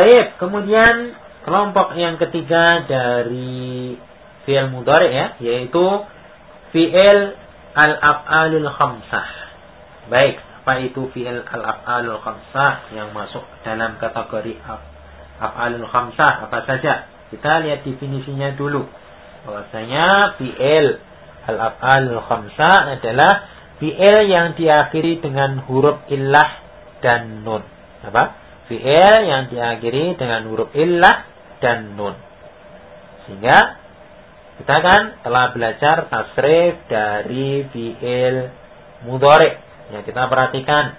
Baik, kemudian kelompok yang ketiga dari fi'il mudhari ya, yaitu fi'il al-af'alul khamsah. Baik, apa itu fi'il al-af'alul khamsah yang masuk dalam kategori af'alul khamsah apa saja? Kita lihat definisinya dulu. Bahwasanya fi'il al-af'alul khamsah adalah fi'il yang diakhiri dengan huruf illah dan nun. Apa? Fi'il yang diakhiri dengan huruf illah dan nun. Sehingga kita kan telah belajar tasrif dari fi'il mudhari. Ya, kita perhatikan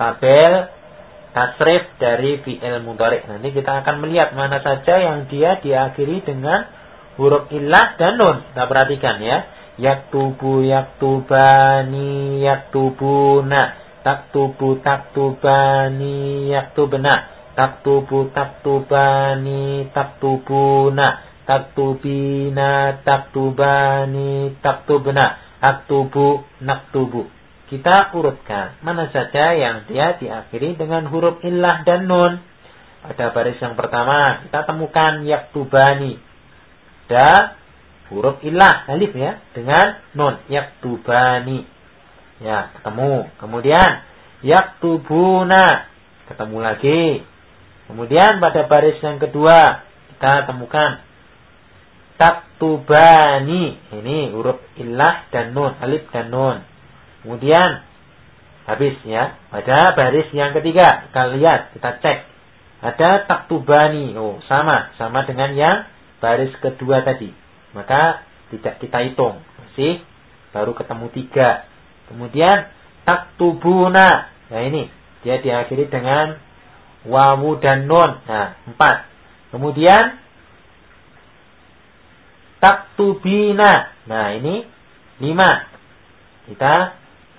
tabel tasrif dari fi'il mudhari. Nanti kita akan melihat mana saja yang dia diakhiri dengan huruf illah dan nun. Kita perhatikan ya. Yaktubu yaktubani yaktubuna taktubu taktubani yaktubna. Taktubu taktubani taktubuna. Taktubina taktubani taktubna. Aktubu naktubu. Kita urutkan mana saja yang dia diakhiri dengan huruf illah dan nun. Pada baris yang pertama kita temukan yaktubani. Dan huruf illah alif ya dengan nun. Yaktubani Ya, ketemu. Kemudian yaktubuna, ketemu lagi. Kemudian pada baris yang kedua kita temukan taktubani. Ini huruf illah dan nun, alif dan nun. Kemudian habis ya. Pada baris yang ketiga kita lihat, kita cek. Ada taktubani. Oh, sama, sama dengan yang baris kedua tadi. Maka tidak kita hitung. Masih baru ketemu tiga. Kemudian taktubuna. Nah ini dia diakhiri dengan wawu dan nun. Nah, empat. Kemudian taktubina. Nah, ini lima. Kita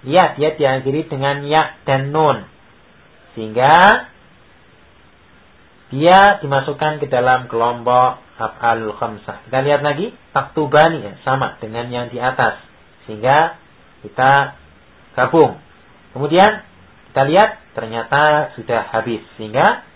lihat dia diakhiri dengan ya dan nun. Sehingga dia dimasukkan ke dalam kelompok af'alul khamsah. Kita lihat lagi taktubani ya, sama dengan yang di atas. Sehingga kita gabung. Kemudian kita lihat ternyata sudah habis. Sehingga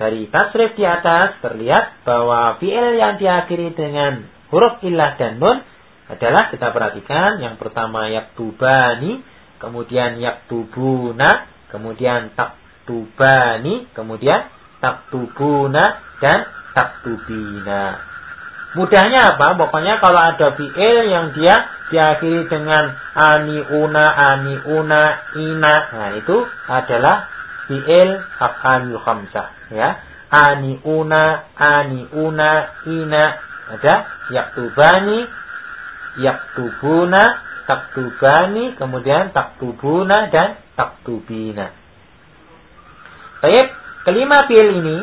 dari tasrif di atas terlihat bahwa fi'il yang diakhiri dengan huruf ilah dan nun adalah kita perhatikan yang pertama yaktubani, kemudian yaktubuna, kemudian taktubani, kemudian taktubuna dan taktubina. Mudahnya apa? Pokoknya kalau ada fi'il yang dia diakhiri dengan ani una, ani una, ina. Nah, itu adalah fi'il af'alul khamsah, ya. Ani una, ani una, ina. Ada yaktubani, yaktubuna, taktubani, kemudian taktubuna dan taktubina. Baik, kelima fi'il ini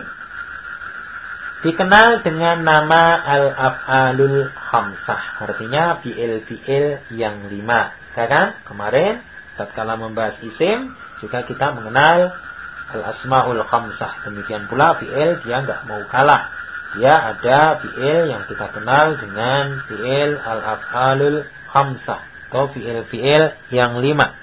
dikenal dengan nama al-af'alul khamsah. Artinya fi'il-fi'il yang lima. Kan? Kemarin tatkala membahas isim juga kita mengenal al-asmaul khamsah. Demikian pula fi'il dia nggak mau kalah. Dia ada fi'il yang kita kenal dengan fi'il al-af'alul khamsah atau fi'il-fi'il yang lima.